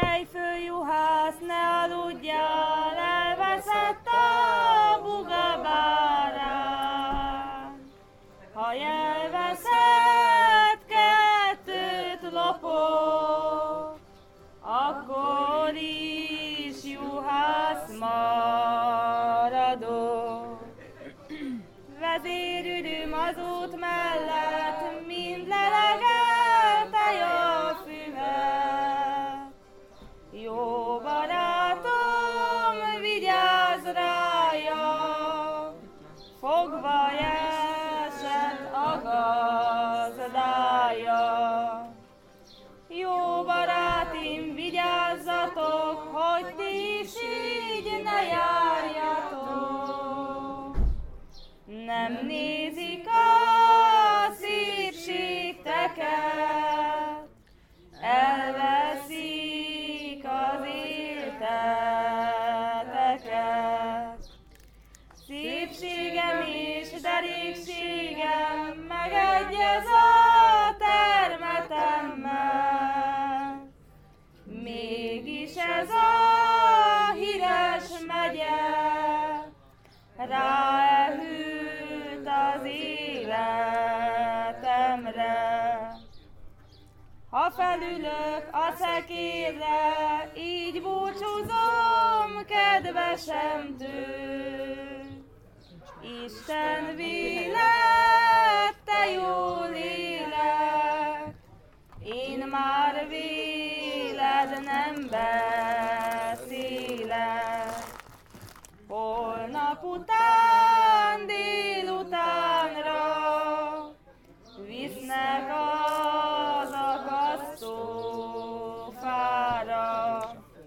Kelj föl, juhász, ne aludjál, elveszett a bugabárán. Ha elveszett, kettőt lopok, akkor is juhász maradok. Vezérülöm az út mellett, Jó barátom, vigyázz rája, fogva esett a gazdája. Jó barátim, vigyázzatok, hogy ti is derékségem megegyez a termetemmel. Mégis ez a híres megye ráehült az életemre. Ha felülök a szekérre, így búcsúzom kedvesemtől. Isten vélet, te jó lélek, én már véled nem beszélek. Holnap után